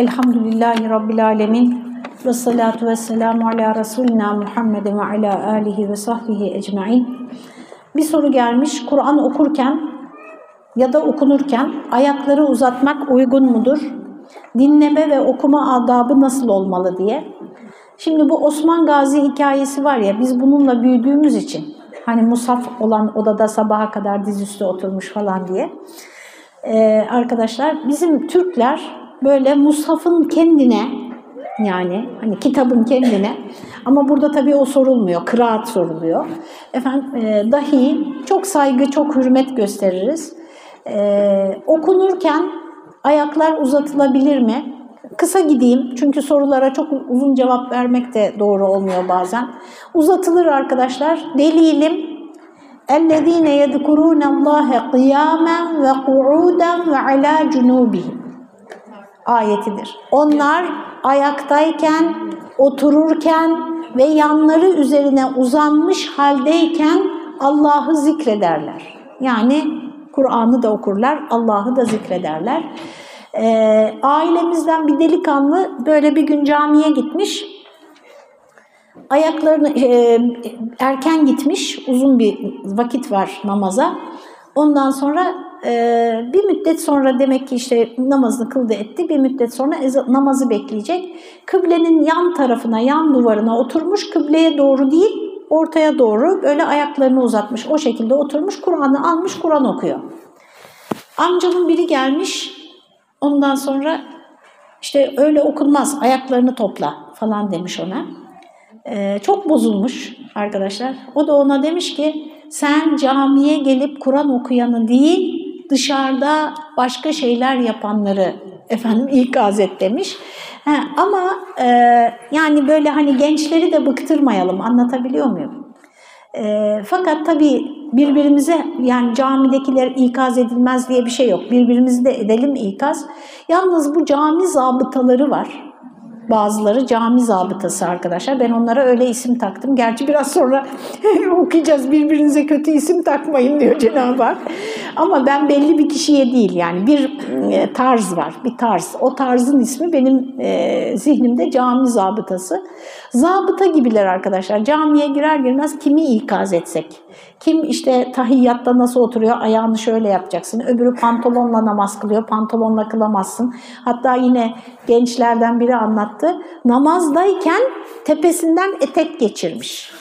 Elhamdülillahi Rabbil Alemin. Ve salatu ve selamu ala Resulina Muhammedin ve ala alihi ve sahbihi ecmain. Bir soru gelmiş. Kur'an okurken ya da okunurken ayakları uzatmak uygun mudur? Dinleme ve okuma adabı nasıl olmalı diye. Şimdi bu Osman Gazi hikayesi var ya biz bununla büyüdüğümüz için hani musaf olan odada sabaha kadar dizüstü oturmuş falan diye. Ee, arkadaşlar bizim Türkler böyle mushafın kendine yani hani kitabın kendine ama burada tabii o sorulmuyor, kıraat soruluyor. Efendim e, dahi çok saygı, çok hürmet gösteririz. E, okunurken ayaklar uzatılabilir mi? Kısa gideyim çünkü sorulara çok uzun cevap vermek de doğru olmuyor bazen. Uzatılır arkadaşlar. Delilim اَلَّذ۪ينَ يَذْكُرُونَ اللّٰهَ قِيَامًا وَقُعُودًا وَعَلَى جُنُوبِهِمْ ayetidir. Onlar ayaktayken, otururken ve yanları üzerine uzanmış haldeyken Allah'ı zikrederler. Yani Kur'an'ı da okurlar, Allah'ı da zikrederler. Ee, ailemizden bir delikanlı böyle bir gün camiye gitmiş. Ayaklarını e, erken gitmiş, uzun bir vakit var namaza. Ondan sonra e, bir müddet sonra demek ki işte namazını kıldı etti. Bir müddet sonra namazı bekleyecek. Kıblenin yan tarafına, yan duvarına oturmuş. Kıbleye doğru değil, ortaya doğru böyle ayaklarını uzatmış. O şekilde oturmuş, Kur'an'ı almış, Kur'an okuyor. Amcamın biri gelmiş, ondan sonra işte öyle okunmaz, ayaklarını topla falan demiş ona. Ee, çok bozulmuş arkadaşlar. O da ona demiş ki sen camiye gelip Kur'an okuyanı değil dışarıda başka şeyler yapanları efendim ikaz et demiş. He, ama e, yani böyle hani gençleri de bıktırmayalım anlatabiliyor muyum? E, fakat tabii birbirimize yani camidekiler ikaz edilmez diye bir şey yok. Birbirimizi de edelim ikaz. Yalnız bu cami zabıtaları var Bazıları cami zabıtası arkadaşlar. Ben onlara öyle isim taktım. Gerçi biraz sonra okuyacağız birbirinize kötü isim takmayın diyor Cenab-ı Hak. Ama ben belli bir kişiye değil yani bir e, tarz var, bir tarz. O tarzın ismi benim e, zihnimde cami zabıtası. Zabıta gibiler arkadaşlar. Camiye girer girmez kimi ikaz etsek? Kim işte tahiyyatta nasıl oturuyor ayağını şöyle yapacaksın. Öbürü pantolonla namaz kılıyor, pantolonla kılamazsın. Hatta yine gençlerden biri anlattı. Namazdayken tepesinden etek geçirmiş.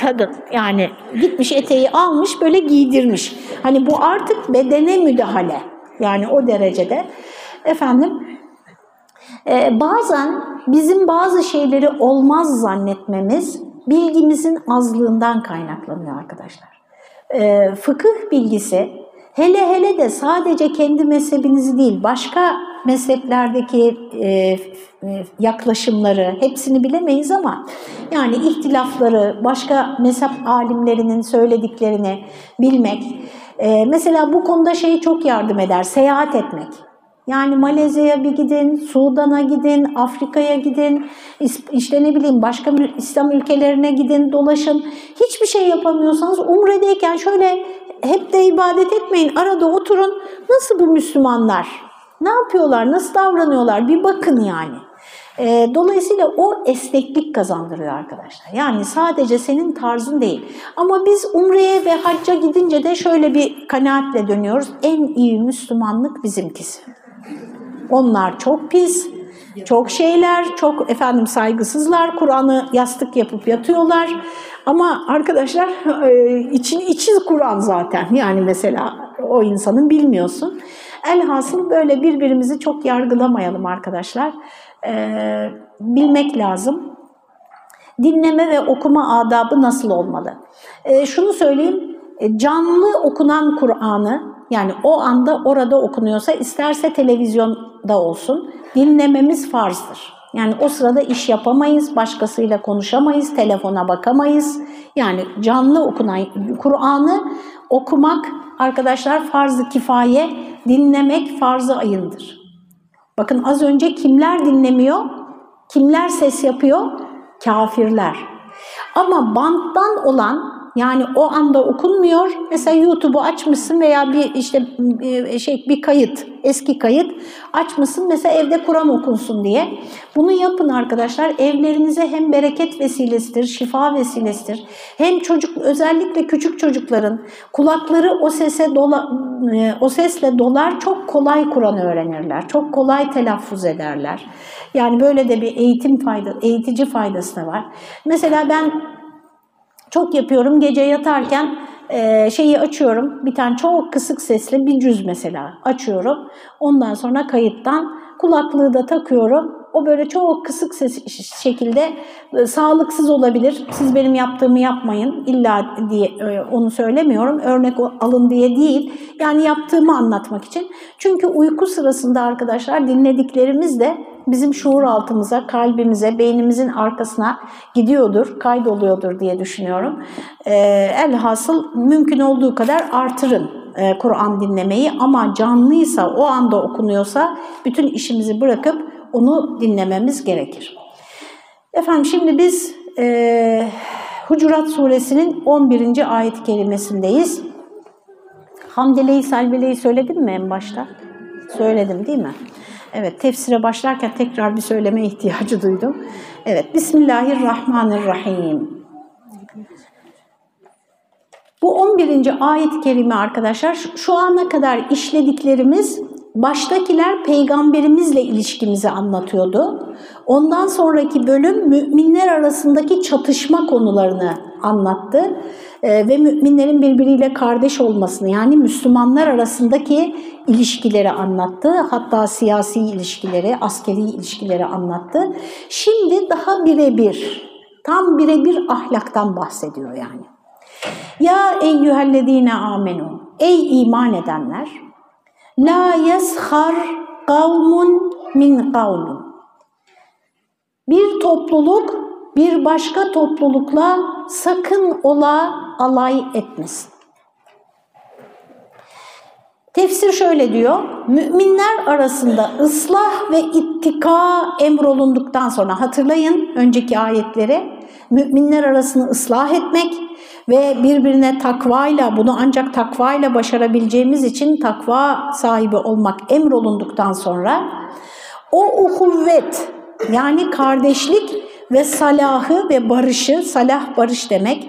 Kadın yani gitmiş eteği almış böyle giydirmiş. Hani bu artık bedene müdahale. Yani o derecede. Efendim e, bazen bizim bazı şeyleri olmaz zannetmemiz bilgimizin azlığından kaynaklanıyor arkadaşlar. E, fıkıh bilgisi hele hele de sadece kendi mezhebinizi değil başka mezheplerdeki e, e, yaklaşımları hepsini bilemeyiz ama yani ihtilafları başka mezhep alimlerinin söylediklerini bilmek e, mesela bu konuda şey çok yardım eder seyahat etmek. Yani Malezya'ya bir gidin, Sudan'a gidin, Afrika'ya gidin, işte ne bileyim başka İslam ülkelerine gidin, dolaşın. Hiçbir şey yapamıyorsanız umredeyken şöyle hep de ibadet etmeyin, arada oturun. Nasıl bu Müslümanlar? Ne yapıyorlar, nasıl davranıyorlar? Bir bakın yani. E, dolayısıyla o esneklik kazandırıyor arkadaşlar. Yani sadece senin tarzın değil. Ama biz umreye ve hacca gidince de şöyle bir kanaatle dönüyoruz. En iyi Müslümanlık bizimkisi. Onlar çok pis, çok şeyler, çok efendim saygısızlar. Kur'an'ı yastık yapıp yatıyorlar. Ama arkadaşlar e, için içi Kur'an zaten. Yani mesela o insanın bilmiyorsun. Elhasıl böyle birbirimizi çok yargılamayalım arkadaşlar. Ee, bilmek lazım. Dinleme ve okuma adabı nasıl olmalı? Ee, şunu söyleyeyim, e, canlı okunan Kur'an'ı yani o anda orada okunuyorsa isterse televizyonda olsun dinlememiz farzdır. Yani o sırada iş yapamayız, başkasıyla konuşamayız, telefona bakamayız. Yani canlı okunan Kur'an'ı okumak arkadaşlar farz-ı kifaye, dinlemek farz-ı ayındır. Bakın az önce kimler dinlemiyor? Kimler ses yapıyor? Kafirler. Ama banttan olan Yani o anda okunmuyor. Mesela YouTube'u açmışsın veya bir işte şey bir kayıt, eski kayıt açmışsın. Mesela evde Kur'an okunsun diye. Bunu yapın arkadaşlar. Evlerinize hem bereket vesilesidir, şifa vesilesidir. Hem çocuk özellikle küçük çocukların kulakları o sese dola, e, o sesle dolar çok kolay Kur'an öğrenirler. Çok kolay telaffuz ederler. Yani böyle de bir eğitim fayda, eğitici faydası da var. Mesela ben çok yapıyorum gece yatarken e, şeyi açıyorum bir tane çok kısık sesli bir cüz mesela açıyorum. Ondan sonra kayıttan kulaklığı da takıyorum. O böyle çok kısık ses şekilde e, sağlıksız olabilir. Siz benim yaptığımı yapmayın illa diye e, onu söylemiyorum. Örnek alın diye değil. Yani yaptığımı anlatmak için. Çünkü uyku sırasında arkadaşlar dinlediklerimiz de bizim şuur altımıza, kalbimize, beynimizin arkasına gidiyordur, kaydoluyordur diye düşünüyorum. E, elhasıl mümkün olduğu kadar artırın e, Kur'an dinlemeyi ama canlıysa, o anda okunuyorsa bütün işimizi bırakıp onu dinlememiz gerekir. Efendim şimdi biz e, Hucurat suresinin 11. ayet kelimesindeyiz. Hamdeleyi, Salbeleyi söyledim mi en başta? Söyledim değil mi? Evet, tefsire başlarken tekrar bir söyleme ihtiyacı duydum. Evet, Bismillahirrahmanirrahim. Bu 11. ayet-i kerime arkadaşlar şu ana kadar işlediklerimiz baştakiler peygamberimizle ilişkimizi anlatıyordu. Ondan sonraki bölüm müminler arasındaki çatışma konularını anlattı e, ve müminlerin birbiriyle kardeş olmasını yani Müslümanlar arasındaki ilişkileri anlattı. Hatta siyasi ilişkileri, askeri ilişkileri anlattı. Şimdi daha birebir, tam birebir ahlaktan bahsediyor yani. Ya eyyühellezine amenu, ey iman edenler, la yeshar kavmun min kavmin. Bir topluluk bir başka toplulukla sakın ola alay etmesin. Tefsir şöyle diyor, müminler arasında ıslah ve ittika emrolunduktan sonra hatırlayın önceki ayetleri, müminler arasını ıslah etmek ve birbirine takvayla, bunu ancak takvayla başarabileceğimiz için takva sahibi olmak emrolunduktan sonra o uhuvvet yani kardeşlik ve salahı ve barışı, salah barış demek,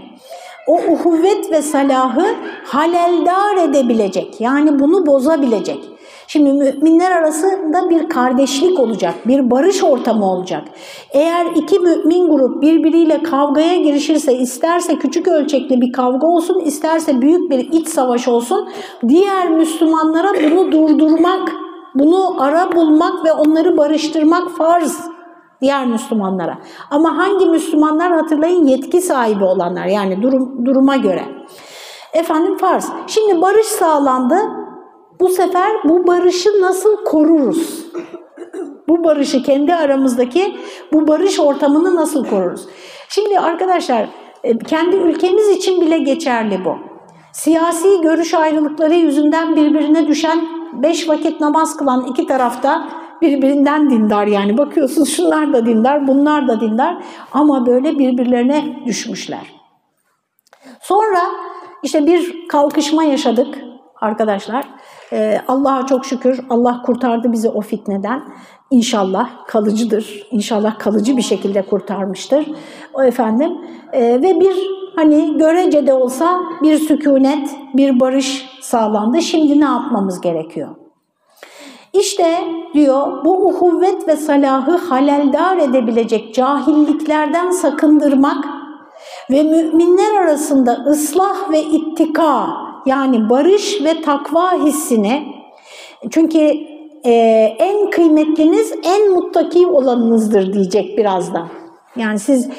o uhuvvet ve salahı haleldar edebilecek, yani bunu bozabilecek. Şimdi müminler arasında bir kardeşlik olacak, bir barış ortamı olacak. Eğer iki mümin grup birbiriyle kavgaya girişirse, isterse küçük ölçekli bir kavga olsun, isterse büyük bir iç savaş olsun, diğer Müslümanlara bunu durdurmak, bunu ara bulmak ve onları barıştırmak farz diğer Müslümanlara. Ama hangi Müslümanlar hatırlayın yetki sahibi olanlar yani durum, duruma göre. Efendim farz. Şimdi barış sağlandı. Bu sefer bu barışı nasıl koruruz? Bu barışı kendi aramızdaki bu barış ortamını nasıl koruruz? Şimdi arkadaşlar e, kendi ülkemiz için bile geçerli bu. Siyasi görüş ayrılıkları yüzünden birbirine düşen beş vakit namaz kılan iki tarafta birbirinden dindar yani bakıyorsunuz şunlar da dindar bunlar da dindar ama böyle birbirlerine düşmüşler. Sonra işte bir kalkışma yaşadık arkadaşlar. Ee, Allah'a çok şükür Allah kurtardı bizi o fitneden. İnşallah kalıcıdır. İnşallah kalıcı bir şekilde kurtarmıştır. O efendim e, ve bir hani görece de olsa bir sükunet, bir barış sağlandı. Şimdi ne yapmamız gerekiyor? İşte diyor bu uhuvvet ve salahı haleldar edebilecek cahilliklerden sakındırmak ve müminler arasında ıslah ve ittika yani barış ve takva hissini çünkü e, en kıymetliniz en muttaki olanınızdır diyecek birazdan. Yani siz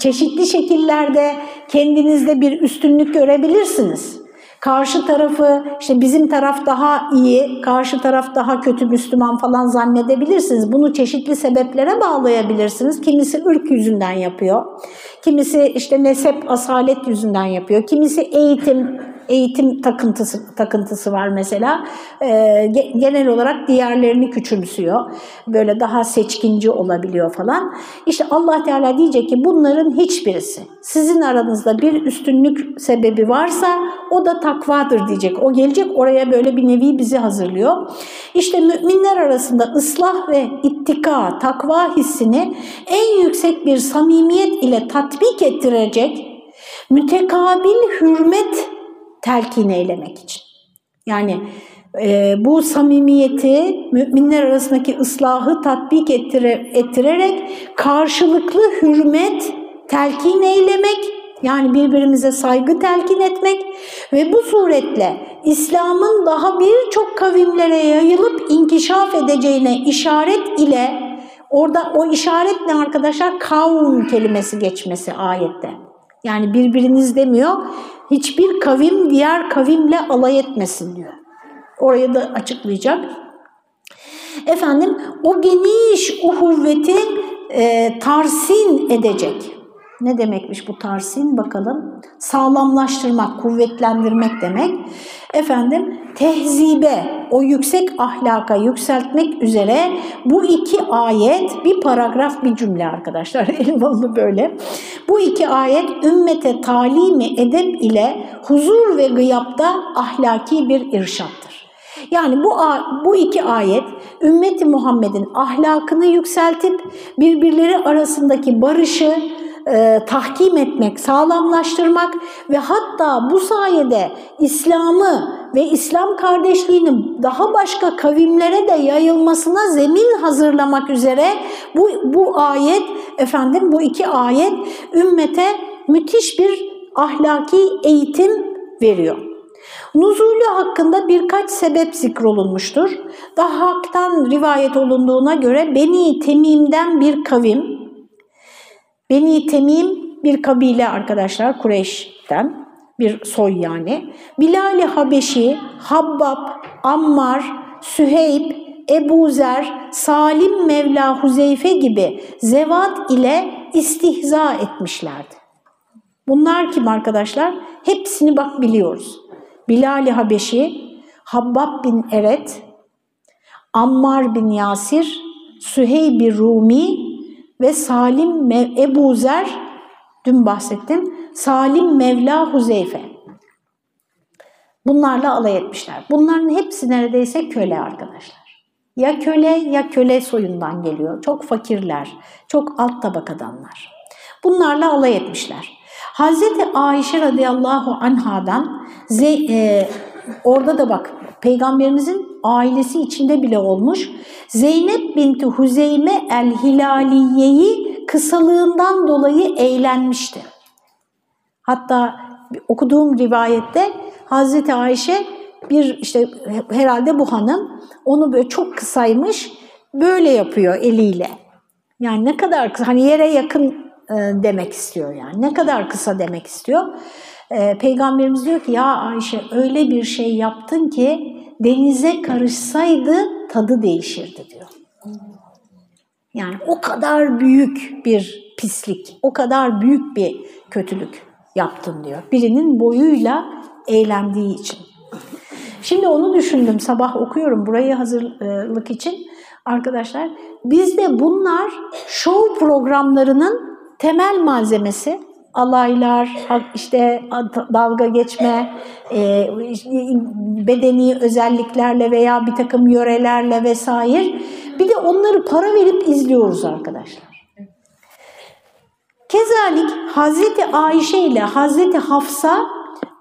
çeşitli şekillerde kendinizde bir üstünlük görebilirsiniz. Karşı tarafı işte bizim taraf daha iyi, karşı taraf daha kötü Müslüman falan zannedebilirsiniz. Bunu çeşitli sebeplere bağlayabilirsiniz. Kimisi ırk yüzünden yapıyor. Kimisi işte nesep, asalet yüzünden yapıyor. Kimisi eğitim, eğitim takıntısı, takıntısı var mesela. E, genel olarak diğerlerini küçümsüyor. Böyle daha seçkinci olabiliyor falan. İşte Allah Teala diyecek ki bunların hiçbirisi sizin aranızda bir üstünlük sebebi varsa o da takvadır diyecek. O gelecek oraya böyle bir nevi bizi hazırlıyor. İşte müminler arasında ıslah ve ittika, takva hissini en yüksek bir samimiyet ile tatbik ettirecek mütekabil hürmet telkin eylemek için. Yani e, bu samimiyeti müminler arasındaki ıslahı tatbik ettire, ettirerek karşılıklı hürmet telkin eylemek yani birbirimize saygı telkin etmek ve bu suretle İslam'ın daha birçok kavimlere yayılıp inkişaf edeceğine işaret ile orada o işaret ne arkadaşlar? Kavm kelimesi geçmesi ayette. Yani birbiriniz demiyor. Hiçbir kavim diğer kavimle alay etmesin diyor. Orayı da açıklayacak. Efendim o geniş uhuvveti e, tarsin edecek. Ne demekmiş bu tarsin bakalım. Sağlamlaştırmak, kuvvetlendirmek demek. Efendim tehzibe, o yüksek ahlaka yükseltmek üzere bu iki ayet, bir paragraf bir cümle arkadaşlar elmalı böyle. Bu iki ayet ümmete talimi edep ile huzur ve gıyapta ahlaki bir irşattır. Yani bu, bu iki ayet ümmeti Muhammed'in ahlakını yükseltip birbirleri arasındaki barışı, e, tahkim etmek, sağlamlaştırmak ve hatta bu sayede İslam'ı ve İslam kardeşliğinin daha başka kavimlere de yayılmasına zemin hazırlamak üzere bu, bu ayet, efendim bu iki ayet ümmete müthiş bir ahlaki eğitim veriyor. Nuzulü hakkında birkaç sebep zikrolunmuştur. Daha haktan rivayet olunduğuna göre Beni Temim'den bir kavim, Beni Temim bir kabile arkadaşlar Kureyş'ten bir soy yani. Bilal-i Habeşi, Habbab, Ammar, Süheyb, Ebu Zer, Salim Mevla Huzeyfe gibi zevat ile istihza etmişlerdi. Bunlar kim arkadaşlar? Hepsini bak biliyoruz. Bilal-i Habeşi, Habbab bin Eret, Ammar bin Yasir, Süheyb-i Rumi ve Salim Mev Ebu Zer, dün bahsettim, Salim Mevla Huzeyfe. Bunlarla alay etmişler. Bunların hepsi neredeyse köle arkadaşlar. Ya köle ya köle soyundan geliyor. Çok fakirler, çok alt tabakadanlar. Bunlarla alay etmişler. Hazreti Ayşe radıyallahu anhadan e, orada da bak peygamberimizin ailesi içinde bile olmuş. Zeynep binti Huzeyme el-Hilaliye'yi kısalığından dolayı eğlenmişti. Hatta okuduğum rivayette Hazreti Ayşe bir işte herhalde bu hanım onu böyle çok kısaymış böyle yapıyor eliyle. Yani ne kadar kısa hani yere yakın e, demek istiyor yani ne kadar kısa demek istiyor. E, Peygamberimiz diyor ki ya Ayşe öyle bir şey yaptın ki denize karışsaydı tadı değişirdi diyor. Yani o kadar büyük bir pislik, o kadar büyük bir kötülük yaptın diyor. Birinin boyuyla eğlendiği için. Şimdi onu düşündüm sabah okuyorum burayı hazırlık için. Arkadaşlar bizde bunlar show programlarının temel malzemesi alaylar, işte dalga geçme, e, bedeni özelliklerle veya bir takım yörelerle vesaire. Bir de onları para verip izliyoruz arkadaşlar. Kezalik Hazreti Ayşe ile Hazreti Hafsa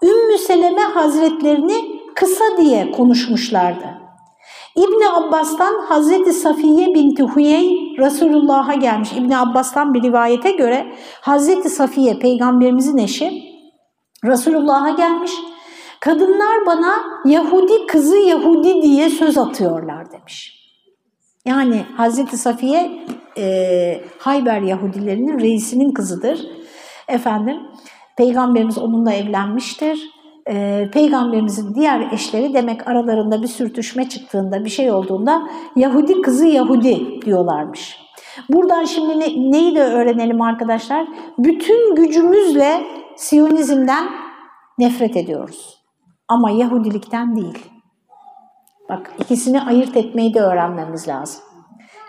Ümmü Seleme Hazretlerini kısa diye konuşmuşlardı. İbni Abbas'tan Hazreti Safiye binti Huyey Resulullah'a gelmiş. İbni Abbas'tan bir rivayete göre Hazreti Safiye peygamberimizin eşi Resulullah'a gelmiş. Kadınlar bana Yahudi kızı Yahudi diye söz atıyorlar demiş. Yani Hazreti Safiye e, Hayber Yahudilerinin reisinin kızıdır. Efendim Peygamberimiz onunla evlenmiştir e, peygamberimizin diğer eşleri demek aralarında bir sürtüşme çıktığında bir şey olduğunda Yahudi kızı Yahudi diyorlarmış. Buradan şimdi ne, neyi de öğrenelim arkadaşlar? Bütün gücümüzle Siyonizmden nefret ediyoruz. ama Yahudilikten değil. Bak ikisini ayırt etmeyi de öğrenmemiz lazım.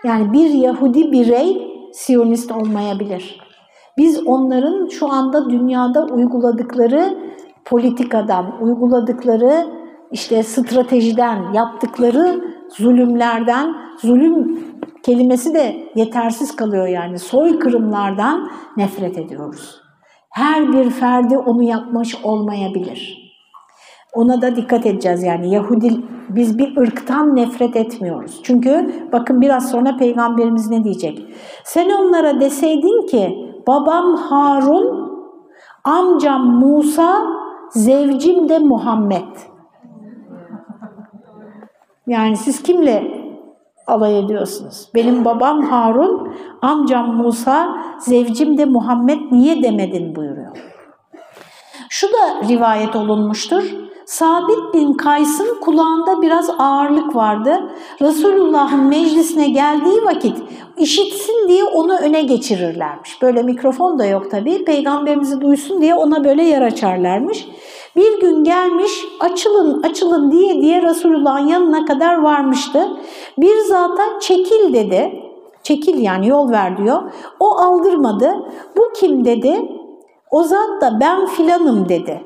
Yani bir Yahudi birey Siyonist olmayabilir. Biz onların şu anda dünyada uyguladıkları politikadan, uyguladıkları işte stratejiden, yaptıkları zulümlerden, zulüm kelimesi de yetersiz kalıyor yani soykırımlardan nefret ediyoruz. Her bir ferdi onu yapmış olmayabilir. Ona da dikkat edeceğiz yani Yahudi biz bir ırktan nefret etmiyoruz. Çünkü bakın biraz sonra peygamberimiz ne diyecek? Sen onlara deseydin ki babam Harun, amcam Musa, zevcim de Muhammed. Yani siz kimle alay ediyorsunuz? Benim babam Harun, amcam Musa, zevcim de Muhammed niye demedin buyuruyor. Şu da rivayet olunmuştur. Sabit bin Kays'ın kulağında biraz ağırlık vardı. Resulullah'ın meclisine geldiği vakit işitsin diye onu öne geçirirlermiş. Böyle mikrofon da yok tabii. Peygamberimizi duysun diye ona böyle yer açarlarmış. Bir gün gelmiş açılın açılın diye diye Resulullah'ın yanına kadar varmıştı. Bir zata çekil dedi. Çekil yani yol ver diyor. O aldırmadı. Bu kim dedi. O zat da ben filanım dedi.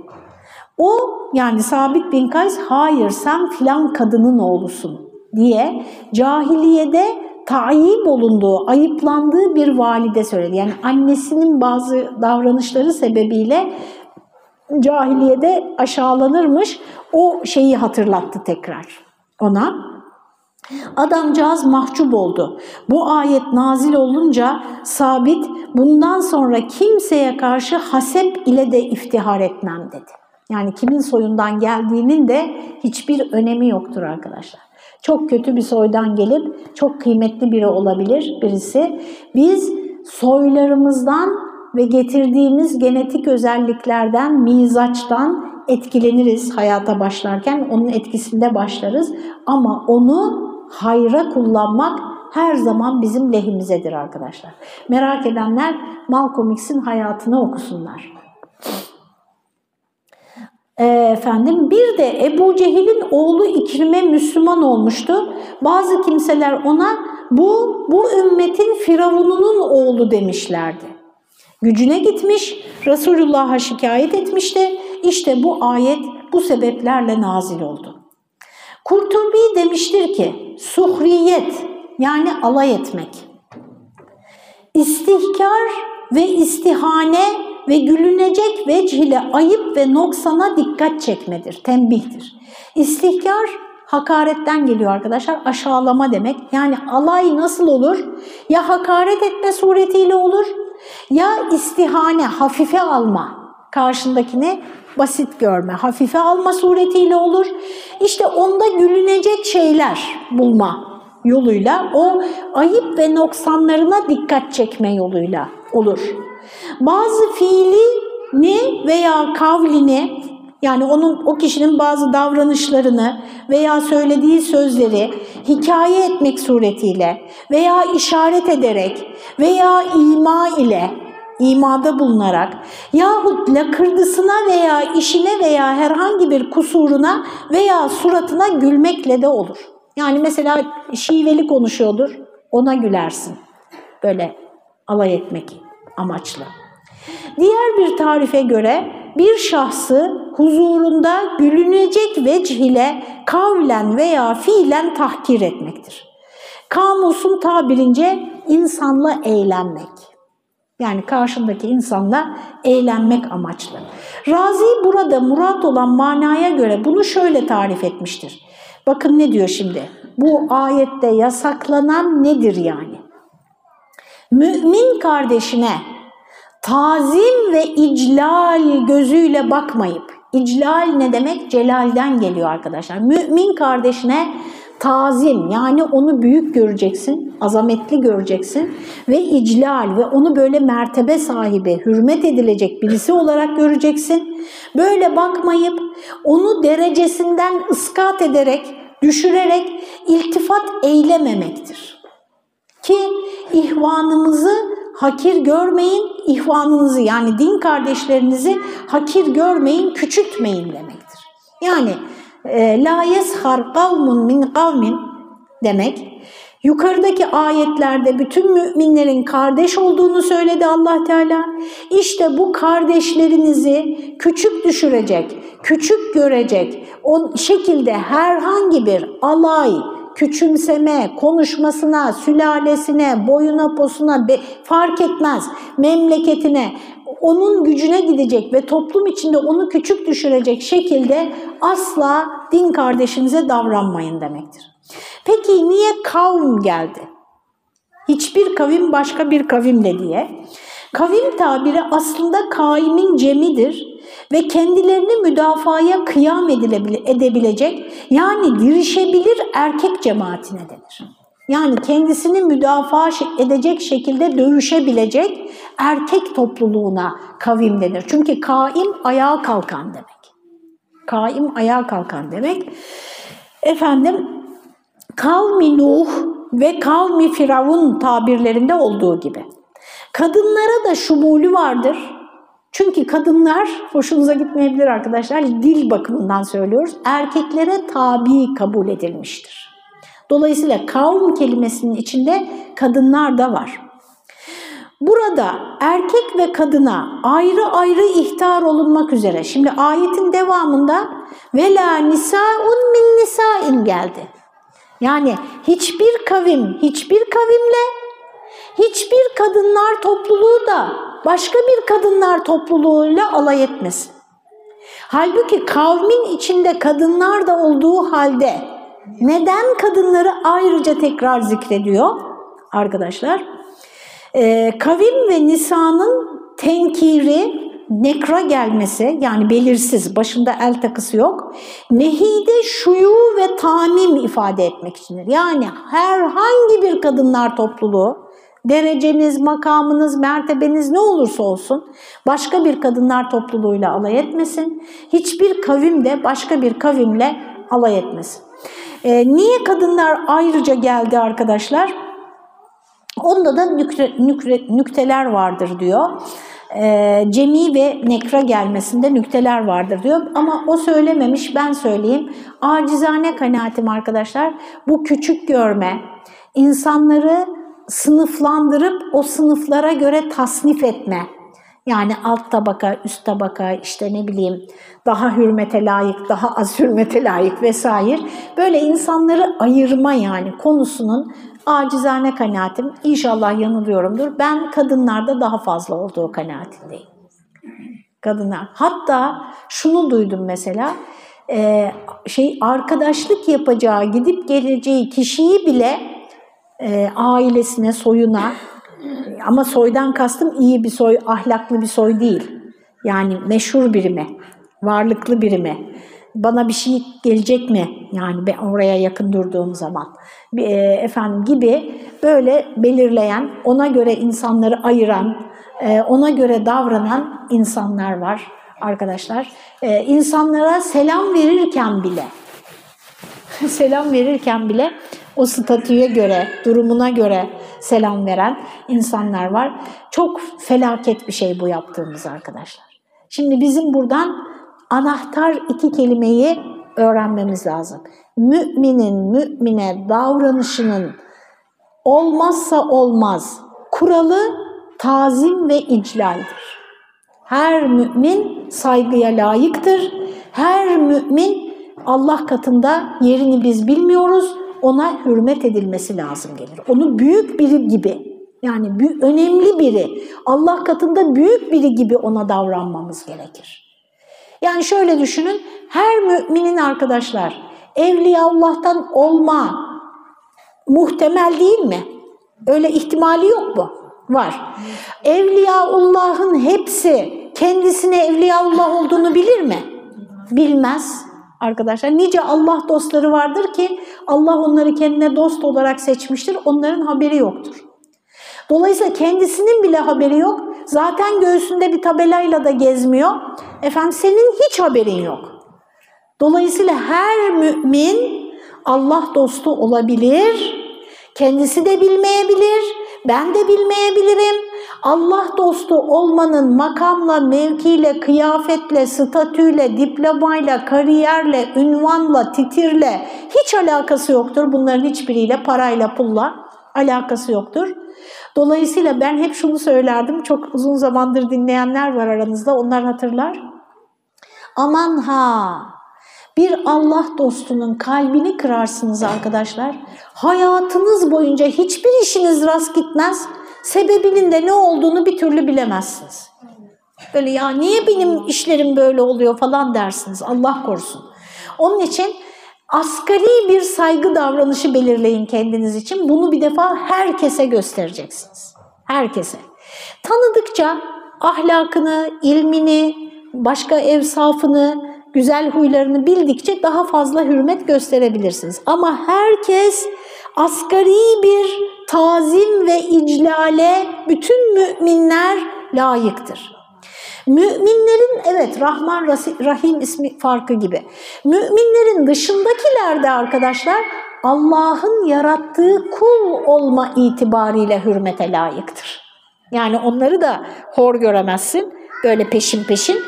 O yani Sabit bin Kays hayır sen filan kadının oğlusun diye cahiliyede tayyip olunduğu, ayıplandığı bir valide söyledi. Yani annesinin bazı davranışları sebebiyle cahiliyede aşağılanırmış. O şeyi hatırlattı tekrar ona. Adamcağız mahcup oldu. Bu ayet nazil olunca sabit bundan sonra kimseye karşı hasep ile de iftihar etmem dedi. Yani kimin soyundan geldiğinin de hiçbir önemi yoktur arkadaşlar. Çok kötü bir soydan gelip çok kıymetli biri olabilir birisi. Biz soylarımızdan ve getirdiğimiz genetik özelliklerden, mizaçtan etkileniriz hayata başlarken. Onun etkisinde başlarız ama onu hayra kullanmak her zaman bizim lehimizedir arkadaşlar. Merak edenler Malcolm X'in hayatını okusunlar. Efendim bir de Ebu Cehil'in oğlu İkrim'e Müslüman olmuştu. Bazı kimseler ona bu bu ümmetin firavununun oğlu demişlerdi. Gücüne gitmiş, Resulullah'a şikayet etmişti. İşte bu ayet bu sebeplerle nazil oldu. Kurtubi demiştir ki, suhriyet yani alay etmek, istihkar ve istihane ve gülünecek vecih ile ayıp ve noksana dikkat çekmedir, tembihtir. İstihkar hakaretten geliyor arkadaşlar, aşağılama demek. Yani alay nasıl olur? Ya hakaret etme suretiyle olur ya istihane, hafife alma, karşındakini basit görme, hafife alma suretiyle olur. İşte onda gülünecek şeyler bulma yoluyla, o ayıp ve noksanlarına dikkat çekme yoluyla olur. Bazı fiilini veya kavlini yani onun o kişinin bazı davranışlarını veya söylediği sözleri hikaye etmek suretiyle veya işaret ederek veya ima ile imada bulunarak yahut lakırdısına veya işine veya herhangi bir kusuruna veya suratına gülmekle de olur. Yani mesela şiveli konuşuyordur, ona gülersin. Böyle alay etmek amaçlı. Diğer bir tarife göre bir şahsı huzurunda gülünecek vecih ile kavlen veya fiilen tahkir etmektir. Kamusun tabirince insanla eğlenmek. Yani karşındaki insanla eğlenmek amaçlı. Razi burada murat olan manaya göre bunu şöyle tarif etmiştir. Bakın ne diyor şimdi? Bu ayette yasaklanan nedir yani? Mümin kardeşine tazim ve iclal gözüyle bakmayıp, iclal ne demek? Celalden geliyor arkadaşlar. Mümin kardeşine tazim yani onu büyük göreceksin, azametli göreceksin ve iclal ve onu böyle mertebe sahibi, hürmet edilecek birisi olarak göreceksin. Böyle bakmayıp onu derecesinden ıskat ederek, düşürerek iltifat eylememektir. Ki ihvanımızı hakir görmeyin, ihvanınızı yani din kardeşlerinizi hakir görmeyin, küçültmeyin demektir. Yani e, la yeshar kavmun min kavmin demek. Yukarıdaki ayetlerde bütün müminlerin kardeş olduğunu söyledi Allah Teala. İşte bu kardeşlerinizi küçük düşürecek, küçük görecek, o şekilde herhangi bir alay, küçümseme, konuşmasına, sülalesine, boyuna posuna fark etmez, memleketine, onun gücüne gidecek ve toplum içinde onu küçük düşürecek şekilde asla din kardeşinize davranmayın demektir. Peki niye kavm geldi? Hiçbir kavim başka bir kavimle diye. Kavim tabiri aslında kaimin cemidir ve kendilerini müdafaya kıyam edebilecek yani dirişebilir erkek cemaatine denir. Yani kendisini müdafaa edecek şekilde dövüşebilecek erkek topluluğuna kavim denir. Çünkü kaim ayağa kalkan demek. Kaim ayağa kalkan demek. Efendim kavmi Nuh ve kavmi Firavun tabirlerinde olduğu gibi. Kadınlara da şumulü vardır. Çünkü kadınlar, hoşunuza gitmeyebilir arkadaşlar, dil bakımından söylüyoruz, erkeklere tabi kabul edilmiştir. Dolayısıyla kavm kelimesinin içinde kadınlar da var. Burada erkek ve kadına ayrı ayrı ihtar olunmak üzere, şimdi ayetin devamında vela nisaun min nisain geldi. Yani hiçbir kavim, hiçbir kavimle, hiçbir kadınlar topluluğu da başka bir kadınlar topluluğuyla alay etmesin. Halbuki kavmin içinde kadınlar da olduğu halde neden kadınları ayrıca tekrar zikrediyor arkadaşlar? Ee, kavim ve nisanın tenkiri, nekra gelmesi yani belirsiz, başında el takısı yok. Nehide şuyu ve tamim ifade etmek içindir. Yani herhangi bir kadınlar topluluğu, dereceniz, makamınız, mertebeniz ne olursa olsun başka bir kadınlar topluluğuyla alay etmesin. Hiçbir kavim de başka bir kavimle alay etmesin. Ee, niye kadınlar ayrıca geldi arkadaşlar? Onda da nükre, nükre, nükteler vardır diyor. E, cemi ve nekra gelmesinde nükteler vardır diyor. Ama o söylememiş ben söyleyeyim. Acizane kanaatim arkadaşlar bu küçük görme, insanları sınıflandırıp o sınıflara göre tasnif etme. Yani alt tabaka, üst tabaka, işte ne bileyim daha hürmete layık, daha az hürmete layık vesaire. Böyle insanları ayırma yani konusunun acizane kanaatim, inşallah yanılıyorumdur. Ben kadınlarda daha fazla olduğu kanaatindeyim. Kadınlar. Hatta şunu duydum mesela, şey arkadaşlık yapacağı, gidip geleceği kişiyi bile e, ailesine, soyuna, ama soydan kastım iyi bir soy, ahlaklı bir soy değil. Yani meşhur birime, varlıklı birime bana bir şey gelecek mi? Yani ben oraya yakın durduğum zaman. E, efendim gibi böyle belirleyen, ona göre insanları ayıran, e, ona göre davranan insanlar var arkadaşlar. E, insanlara selam verirken bile, selam verirken bile o statüye göre, durumuna göre selam veren insanlar var. Çok felaket bir şey bu yaptığımız arkadaşlar. Şimdi bizim buradan anahtar iki kelimeyi öğrenmemiz lazım. Müminin mümine davranışının olmazsa olmaz kuralı tazim ve iclaldir. Her mümin saygıya layıktır. Her mümin Allah katında yerini biz bilmiyoruz. Ona hürmet edilmesi lazım gelir. Onu büyük biri gibi yani önemli biri, Allah katında büyük biri gibi ona davranmamız gerekir. Yani şöyle düşünün, her müminin arkadaşlar evliya Allah'tan olma muhtemel değil mi? Öyle ihtimali yok mu? Var. Evliyaullah'ın hepsi kendisine evliyaullah olduğunu bilir mi? Bilmez arkadaşlar. Nice Allah dostları vardır ki Allah onları kendine dost olarak seçmiştir. Onların haberi yoktur. Dolayısıyla kendisinin bile haberi yok. Zaten göğsünde bir tabelayla da gezmiyor. Efendim senin hiç haberin yok. Dolayısıyla her mümin Allah dostu olabilir. Kendisi de bilmeyebilir. Ben de bilmeyebilirim. Allah dostu olmanın makamla, mevkiyle, kıyafetle, statüyle, diplomayla, kariyerle, ünvanla, titirle hiç alakası yoktur. Bunların hiçbiriyle parayla, pulla alakası yoktur. Dolayısıyla ben hep şunu söylerdim, çok uzun zamandır dinleyenler var aranızda, onlar hatırlar. Aman ha, bir Allah dostunun kalbini kırarsınız arkadaşlar. Hayatınız boyunca hiçbir işiniz rast gitmez. Sebebinin de ne olduğunu bir türlü bilemezsiniz. Böyle ya niye benim işlerim böyle oluyor falan dersiniz. Allah korusun. Onun için asgari bir saygı davranışı belirleyin kendiniz için. Bunu bir defa herkese göstereceksiniz. Herkese. Tanıdıkça ahlakını, ilmini, başka evsafını, güzel huylarını bildikçe daha fazla hürmet gösterebilirsiniz. Ama herkes asgari bir tazim ve iclale bütün müminler layıktır. Müminlerin evet Rahman Rahim ismi farkı gibi. Müminlerin dışındakiler de arkadaşlar Allah'ın yarattığı kul olma itibariyle hürmete layıktır. Yani onları da hor göremezsin böyle peşin peşin.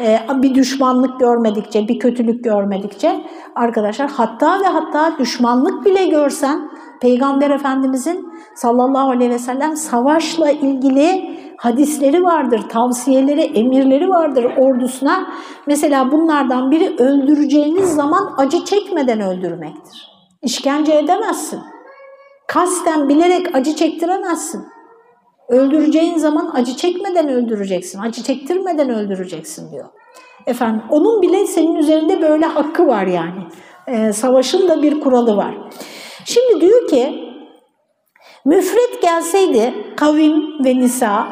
Ee, bir düşmanlık görmedikçe, bir kötülük görmedikçe arkadaşlar hatta ve hatta düşmanlık bile görsen Peygamber Efendimizin sallallahu aleyhi ve sellem savaşla ilgili hadisleri vardır, tavsiyeleri, emirleri vardır ordusuna. Mesela bunlardan biri öldüreceğiniz zaman acı çekmeden öldürmektir. İşkence edemezsin. Kasten bilerek acı çektiremezsin. Öldüreceğin zaman acı çekmeden öldüreceksin, acı çektirmeden öldüreceksin diyor. Efendim onun bile senin üzerinde böyle hakkı var yani. Ee, savaşın da bir kuralı var. Şimdi diyor ki müfret gelseydi kavim ve nisa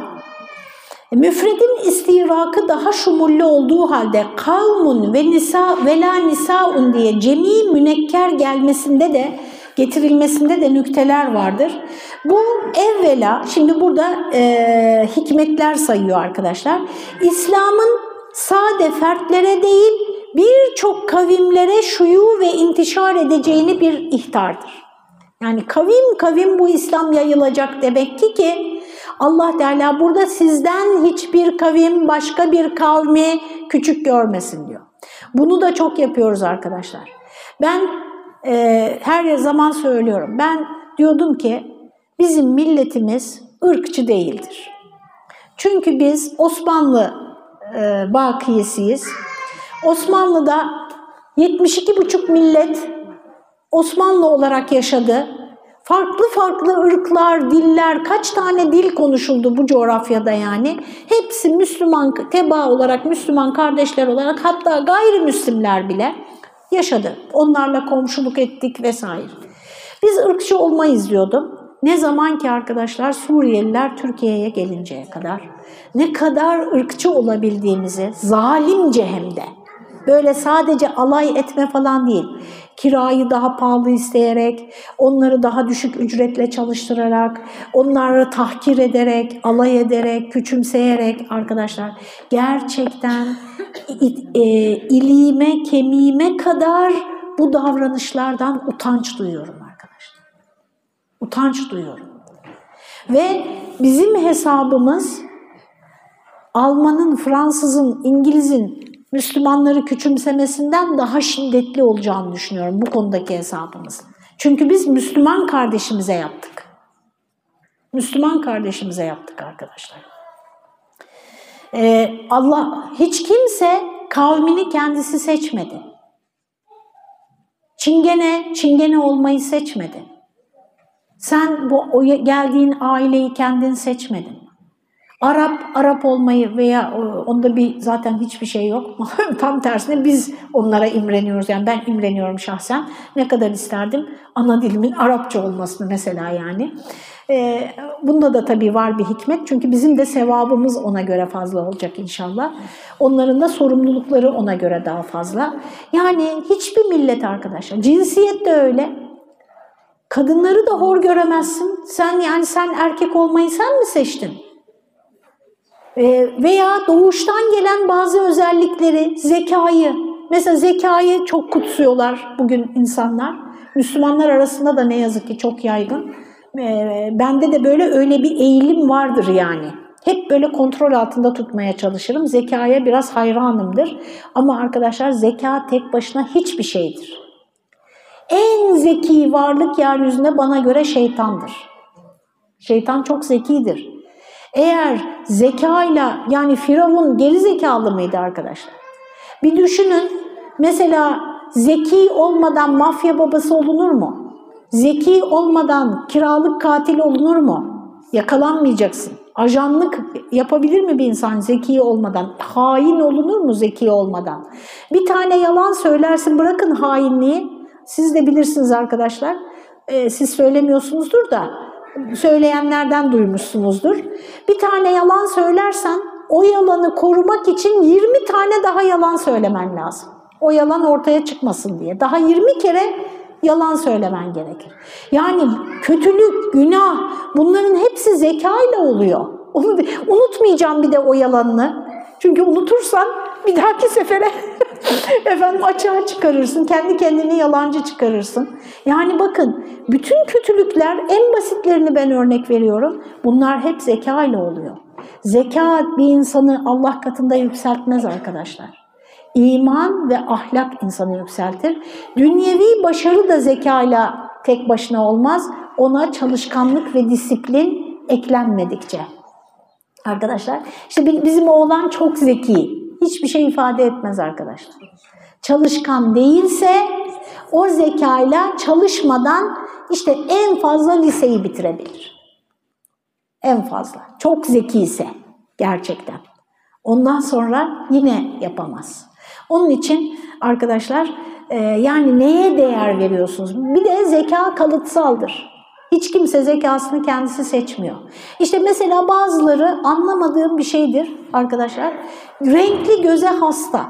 müfredin istirakı daha şumullü olduğu halde kavmun ve nisa ve la nisaun diye cemi münekker gelmesinde de getirilmesinde de nükteler vardır. Bu evvela, şimdi burada e, hikmetler sayıyor arkadaşlar. İslam'ın sade fertlere değil birçok kavimlere şuyu ve intişar edeceğini bir ihtardır. Yani kavim kavim bu İslam yayılacak demek ki ki Allah Teala burada sizden hiçbir kavim başka bir kavmi küçük görmesin diyor. Bunu da çok yapıyoruz arkadaşlar. Ben e, her zaman söylüyorum. Ben diyordum ki bizim milletimiz ırkçı değildir. Çünkü biz Osmanlı e, bakiyesiyiz. Osmanlı'da 72,5 millet Osmanlı olarak yaşadı. Farklı farklı ırklar, diller, kaç tane dil konuşuldu bu coğrafyada yani. Hepsi Müslüman, teba olarak, Müslüman kardeşler olarak hatta gayrimüslimler bile yaşadı. Onlarla komşuluk ettik vesaire. Biz ırkçı olmayız diyordum. Ne zaman ki arkadaşlar Suriyeliler Türkiye'ye gelinceye kadar ne kadar ırkçı olabildiğimizi zalimce hem de böyle sadece alay etme falan değil kirayı daha pahalı isteyerek, onları daha düşük ücretle çalıştırarak, onları tahkir ederek, alay ederek, küçümseyerek arkadaşlar gerçekten e, iliğime, kemiğime kadar bu davranışlardan utanç duyuyorum arkadaşlar. Utanç duyuyorum. Ve bizim hesabımız Alman'ın, Fransız'ın, İngiliz'in Müslümanları küçümsemesinden daha şiddetli olacağını düşünüyorum bu konudaki hesabımız. Çünkü biz Müslüman kardeşimize yaptık. Müslüman kardeşimize yaptık arkadaşlar. Ee, Allah hiç kimse kavmini kendisi seçmedi. Çingene, çingene olmayı seçmedi. Sen bu geldiğin aileyi kendin seçmedin. Arap, Arap olmayı veya e, onda bir zaten hiçbir şey yok. Tam tersine biz onlara imreniyoruz. Yani ben imreniyorum şahsen. Ne kadar isterdim ana dilimin Arapça olmasını mesela yani. Ee, bunda da tabii var bir hikmet. Çünkü bizim de sevabımız ona göre fazla olacak inşallah. Onların da sorumlulukları ona göre daha fazla. Yani hiçbir millet arkadaşlar. Cinsiyet de öyle. Kadınları da hor göremezsin. Sen yani sen erkek olmayı sen mi seçtin? Ee, veya doğuştan gelen bazı özellikleri, zekayı, mesela zekayı çok kutsuyorlar bugün insanlar. Müslümanlar arasında da ne yazık ki çok yaygın. e, bende de böyle öyle bir eğilim vardır yani. Hep böyle kontrol altında tutmaya çalışırım. Zekaya biraz hayranımdır. Ama arkadaşlar zeka tek başına hiçbir şeydir. En zeki varlık yeryüzünde bana göre şeytandır. Şeytan çok zekidir. Eğer zekayla yani Firavun geri zekalı mıydı arkadaşlar? Bir düşünün mesela zeki olmadan mafya babası olunur mu? Zeki olmadan kiralık katil olunur mu? Yakalanmayacaksın. Ajanlık yapabilir mi bir insan zeki olmadan? Hain olunur mu zeki olmadan? Bir tane yalan söylersin bırakın hainliği. Siz de bilirsiniz arkadaşlar. Ee, siz söylemiyorsunuzdur da söyleyenlerden duymuşsunuzdur. Bir tane yalan söylersen o yalanı korumak için 20 tane daha yalan söylemen lazım. O yalan ortaya çıkmasın diye. Daha 20 kere yalan söylemen gerekir. Yani kötülük, günah bunların hepsi zekayla oluyor. Unutmayacağım bir de o yalanını. Çünkü unutursan bir dahaki sefere efendim açığa çıkarırsın, kendi kendini yalancı çıkarırsın. Yani bakın bütün kötülükler en basitlerini ben örnek veriyorum. Bunlar hep zeka ile oluyor. Zeka bir insanı Allah katında yükseltmez arkadaşlar. İman ve ahlak insanı yükseltir. Dünyevi başarı da zekayla tek başına olmaz. Ona çalışkanlık ve disiplin eklenmedikçe. Arkadaşlar işte bizim oğlan çok zeki. Hiçbir şey ifade etmez arkadaşlar. Çalışkan değilse o zekayla çalışmadan işte en fazla liseyi bitirebilir. En fazla. Çok zeki ise gerçekten. Ondan sonra yine yapamaz. Onun için arkadaşlar e, yani neye değer veriyorsunuz? Bir de zeka kalıtsaldır. Hiç kimse zekasını kendisi seçmiyor. İşte mesela bazıları anlamadığım bir şeydir arkadaşlar. Renkli göze hasta.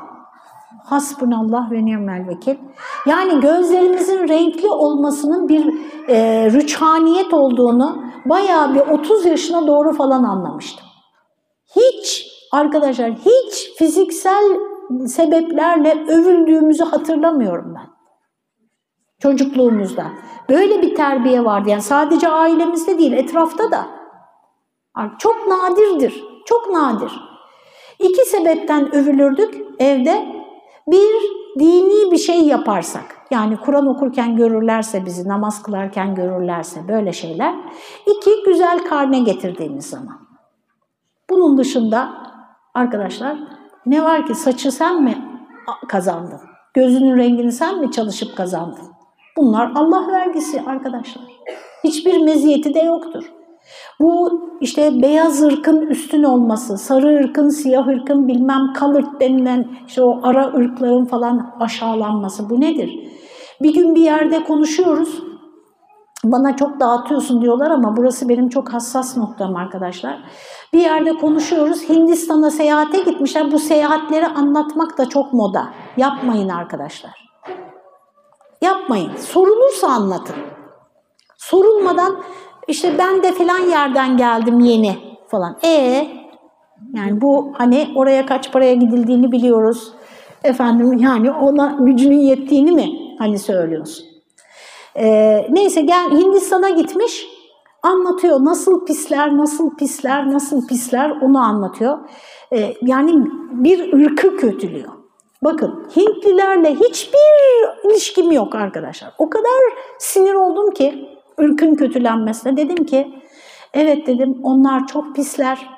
Hasbunallah ve ni'mel vekil. Yani gözlerimizin renkli olmasının bir e, rüçhaniyet olduğunu bayağı bir 30 yaşına doğru falan anlamıştım. Hiç arkadaşlar hiç fiziksel sebeplerle övüldüğümüzü hatırlamıyorum ben. Çocukluğumuzda. Böyle bir terbiye vardı. Yani sadece ailemizde değil, etrafta da. Çok nadirdir. Çok nadir. İki sebepten övülürdük evde. Bir, dini bir şey yaparsak. Yani Kur'an okurken görürlerse bizi, namaz kılarken görürlerse böyle şeyler. İki, güzel karne getirdiğimiz zaman. Bunun dışında arkadaşlar ne var ki saçı sen mi kazandın? Gözünün rengini sen mi çalışıp kazandın? Bunlar Allah vergisi arkadaşlar. Hiçbir meziyeti de yoktur. Bu işte beyaz ırkın üstün olması, sarı ırkın, siyah ırkın bilmem kalırt denilen işte o ara ırkların falan aşağılanması bu nedir? Bir gün bir yerde konuşuyoruz. Bana çok dağıtıyorsun diyorlar ama burası benim çok hassas noktam arkadaşlar. Bir yerde konuşuyoruz. Hindistan'a seyahate gitmişler. Bu seyahatleri anlatmak da çok moda. Yapmayın arkadaşlar. Yapmayın. Sorulursa anlatın. Sorulmadan işte ben de filan yerden geldim yeni falan. E yani bu hani oraya kaç paraya gidildiğini biliyoruz. Efendim yani ona gücünün yettiğini mi hani söylüyorsun? Ee, neyse gel Hindistan'a gitmiş anlatıyor nasıl pisler, nasıl pisler, nasıl pisler onu anlatıyor. Ee, yani bir ırkı kötülüyor. Bakın Hintlilerle hiçbir ilişkim yok arkadaşlar. O kadar sinir oldum ki ırkın kötülenmesine. Dedim ki evet dedim onlar çok pisler.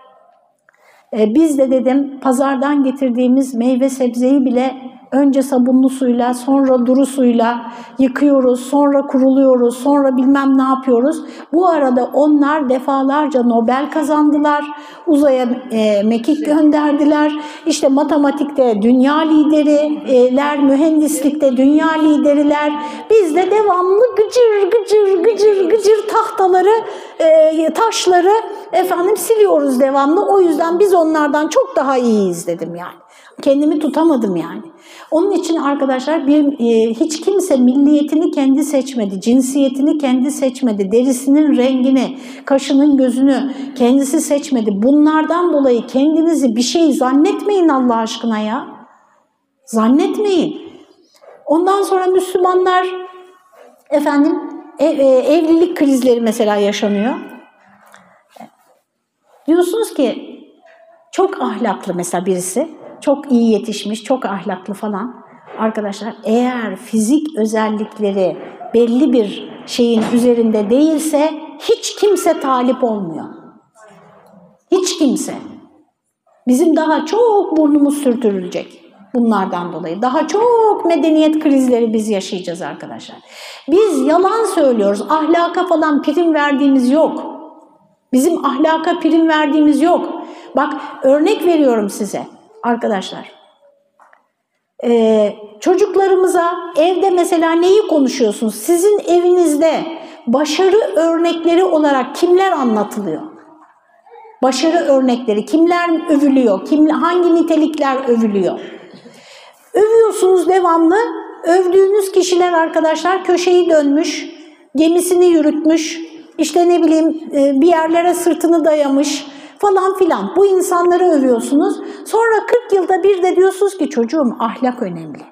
Ee, biz de dedim pazardan getirdiğimiz meyve sebzeyi bile Önce sabunlu suyla, sonra duru suyla yıkıyoruz, sonra kuruluyoruz, sonra bilmem ne yapıyoruz. Bu arada onlar defalarca Nobel kazandılar, uzaya e, mekik gönderdiler. İşte matematikte dünya lideriler, mühendislikte dünya lideriler. Biz de devamlı gıcır gıcır gıcır gıcır tahtaları, e, taşları efendim siliyoruz devamlı. O yüzden biz onlardan çok daha iyiyiz dedim yani. Kendimi tutamadım yani. Onun için arkadaşlar bir e, hiç kimse milliyetini kendi seçmedi, cinsiyetini kendi seçmedi, derisinin rengini, kaşının gözünü kendisi seçmedi. Bunlardan dolayı kendinizi bir şey zannetmeyin Allah aşkına ya. Zannetmeyin. Ondan sonra Müslümanlar efendim e, e, evlilik krizleri mesela yaşanıyor. Diyorsunuz ki çok ahlaklı mesela birisi, çok iyi yetişmiş, çok ahlaklı falan. Arkadaşlar eğer fizik özellikleri belli bir şeyin üzerinde değilse hiç kimse talip olmuyor. Hiç kimse. Bizim daha çok burnumuz sürtürülecek bunlardan dolayı. Daha çok medeniyet krizleri biz yaşayacağız arkadaşlar. Biz yalan söylüyoruz. Ahlaka falan prim verdiğimiz yok. Bizim ahlaka prim verdiğimiz yok. Bak örnek veriyorum size arkadaşlar. Ee, çocuklarımıza evde mesela neyi konuşuyorsunuz? Sizin evinizde başarı örnekleri olarak kimler anlatılıyor? Başarı örnekleri, kimler övülüyor, kim, hangi nitelikler övülüyor? Övüyorsunuz devamlı, övdüğünüz kişiler arkadaşlar köşeyi dönmüş, gemisini yürütmüş, işte ne bileyim e, bir yerlere sırtını dayamış falan filan. Bu insanları övüyorsunuz. Sonra 40 yılda bir de diyorsunuz ki çocuğum ahlak önemli.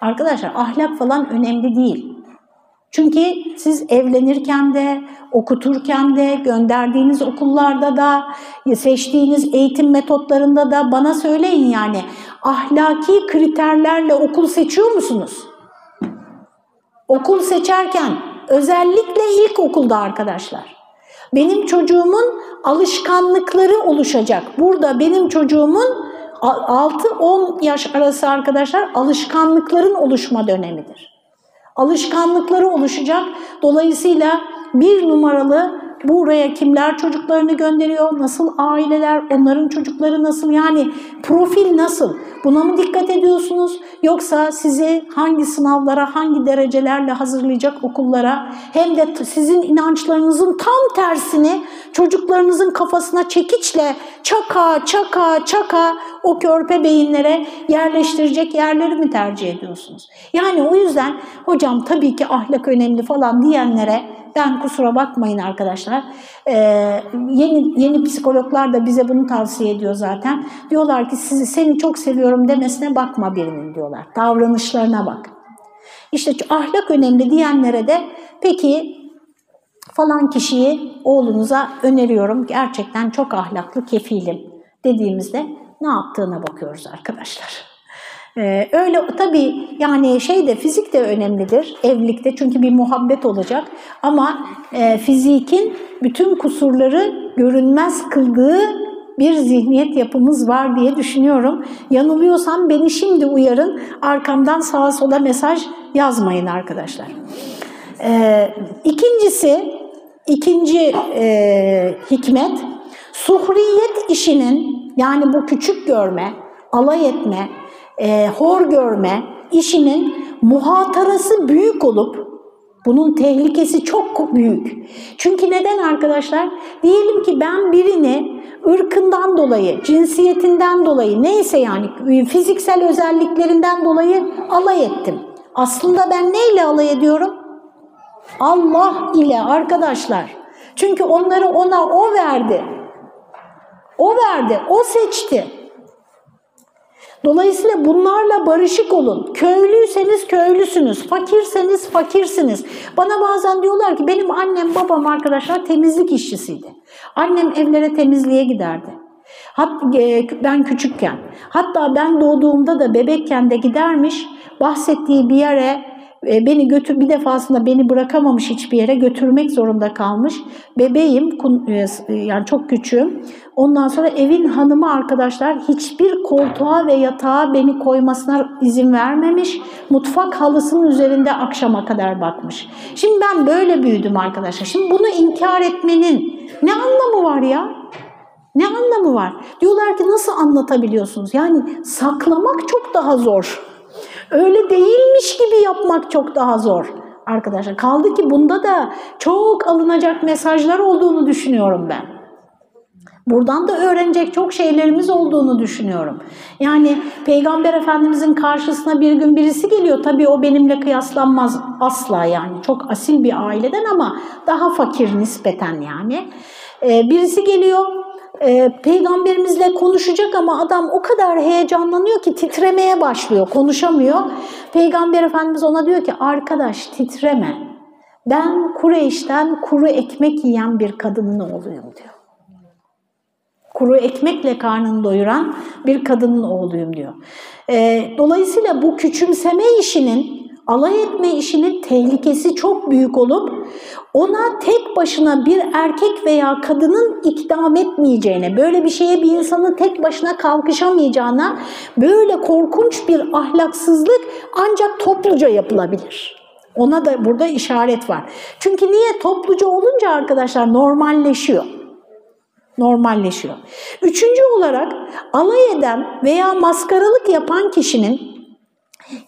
Arkadaşlar ahlak falan önemli değil. Çünkü siz evlenirken de, okuturken de, gönderdiğiniz okullarda da, seçtiğiniz eğitim metotlarında da bana söyleyin yani ahlaki kriterlerle okul seçiyor musunuz? Okul seçerken özellikle ilk okulda arkadaşlar. Benim çocuğumun alışkanlıkları oluşacak. Burada benim çocuğumun 6-10 yaş arası arkadaşlar alışkanlıkların oluşma dönemidir alışkanlıkları oluşacak. Dolayısıyla bir numaralı buraya kimler çocuklarını gönderiyor, nasıl aileler, onların çocukları nasıl yani profil nasıl? Buna mı dikkat ediyorsunuz? Yoksa sizi hangi sınavlara, hangi derecelerle hazırlayacak okullara hem de sizin inançlarınızın tam tersini çocuklarınızın kafasına çekiçle çaka çaka çaka o körpe beyinlere yerleştirecek yerleri mi tercih ediyorsunuz? Yani o yüzden hocam tabii ki ahlak önemli falan diyenlere ben kusura bakmayın arkadaşlar. Ee, yeni yeni psikologlar da bize bunu tavsiye ediyor zaten. Diyorlar ki sizi seni çok seviyorum demesine bakma birinin diyorlar. Davranışlarına bak. İşte ahlak önemli diyenlere de peki falan kişiyi oğlunuza öneriyorum. Gerçekten çok ahlaklı kefilim dediğimizde ne yaptığına bakıyoruz arkadaşlar. Ee, öyle tabii yani şey de fizik de önemlidir evlilikte çünkü bir muhabbet olacak ama e, fizikin bütün kusurları görünmez kıldığı bir zihniyet yapımız var diye düşünüyorum. Yanılıyorsam beni şimdi uyarın arkamdan sağa sola mesaj yazmayın arkadaşlar. Ee, ikincisi, ikinci e, hikmet suhriyet işinin yani bu küçük görme, alay etme, e, hor görme işinin muhatarası büyük olup bunun tehlikesi çok büyük. Çünkü neden arkadaşlar? Diyelim ki ben birini ırkından dolayı, cinsiyetinden dolayı neyse yani fiziksel özelliklerinden dolayı alay ettim. Aslında ben neyle alay ediyorum? Allah ile arkadaşlar. Çünkü onları ona o verdi. O verdi, o seçti. Dolayısıyla bunlarla barışık olun. Köylüyseniz köylüsünüz, fakirseniz fakirsiniz. Bana bazen diyorlar ki benim annem babam arkadaşlar temizlik işçisiydi. Annem evlere temizliğe giderdi. E, ben küçükken, hatta ben doğduğumda da bebekken de gidermiş, bahsettiği bir yere beni götür bir defasında beni bırakamamış hiçbir yere götürmek zorunda kalmış. Bebeğim e, e, yani çok küçüğüm. Ondan sonra evin hanımı arkadaşlar hiçbir koltuğa ve yatağa beni koymasına izin vermemiş. Mutfak halısının üzerinde akşama kadar bakmış. Şimdi ben böyle büyüdüm arkadaşlar. Şimdi bunu inkar etmenin ne anlamı var ya? Ne anlamı var? Diyorlar ki nasıl anlatabiliyorsunuz? Yani saklamak çok daha zor. Öyle değilmiş gibi yapmak çok daha zor arkadaşlar. Kaldı ki bunda da çok alınacak mesajlar olduğunu düşünüyorum ben. Buradan da öğrenecek çok şeylerimiz olduğunu düşünüyorum. Yani Peygamber Efendimizin karşısına bir gün birisi geliyor. Tabii o benimle kıyaslanmaz asla yani. Çok asil bir aileden ama daha fakir nispeten yani. Ee, birisi geliyor e, peygamberimizle konuşacak ama adam o kadar heyecanlanıyor ki titremeye başlıyor, konuşamıyor. Peygamber Efendimiz ona diyor ki arkadaş titreme. Ben Kureyş'ten kuru ekmek yiyen bir kadının oğluyum diyor. Kuru ekmekle karnını doyuran bir kadının oğluyum diyor. E, dolayısıyla bu küçümseme işinin, alay etme işinin tehlikesi çok büyük olup ona tek başına bir erkek veya kadının ikdam etmeyeceğine, böyle bir şeye bir insanın tek başına kalkışamayacağına, böyle korkunç bir ahlaksızlık ancak topluca yapılabilir. Ona da burada işaret var. Çünkü niye topluca olunca arkadaşlar normalleşiyor normalleşiyor. Üçüncü olarak alay eden veya maskaralık yapan kişinin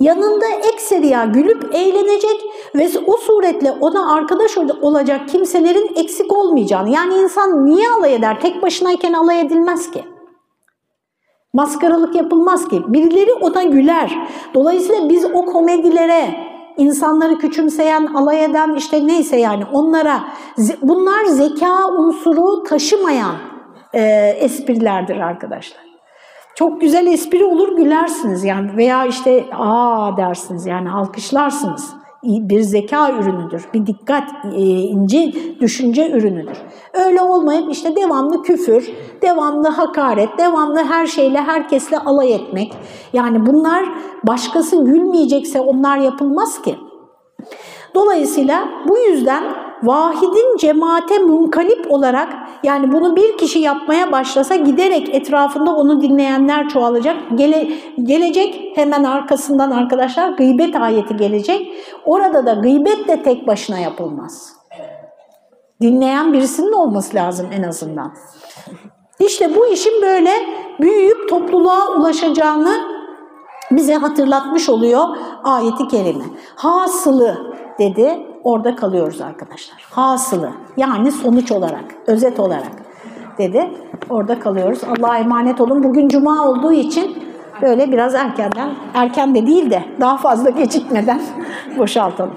yanında ekseriya gülüp eğlenecek ve o suretle ona arkadaş olacak kimselerin eksik olmayacağını. Yani insan niye alay eder? Tek başınayken alay edilmez ki. Maskaralık yapılmaz ki. Birileri ona güler. Dolayısıyla biz o komedilere, insanları küçümseyen, alay eden işte neyse yani onlara bunlar zeka unsuru taşımayan e, esprilerdir arkadaşlar. Çok güzel espri olur gülersiniz yani veya işte aa dersiniz yani alkışlarsınız. Bir zeka ürünüdür, bir dikkat, e, ince düşünce ürünüdür. Öyle olmayıp işte devamlı küfür, devamlı hakaret, devamlı her şeyle herkesle alay etmek. Yani bunlar başkası gülmeyecekse onlar yapılmaz ki. Dolayısıyla bu yüzden vahidin cemaate munkalip olarak yani bunu bir kişi yapmaya başlasa giderek etrafında onu dinleyenler çoğalacak. Gele, gelecek hemen arkasından arkadaşlar gıybet ayeti gelecek. Orada da gıybet de tek başına yapılmaz. Dinleyen birisinin olması lazım en azından. İşte bu işin böyle büyüyüp topluluğa ulaşacağını bize hatırlatmış oluyor ayeti kerime. Hasılı dedi, orada kalıyoruz arkadaşlar. Hasılı, yani sonuç olarak, özet olarak dedi, orada kalıyoruz. Allah'a emanet olun. Bugün cuma olduğu için böyle biraz erkenden, erken de değil de daha fazla gecikmeden boşaltalım.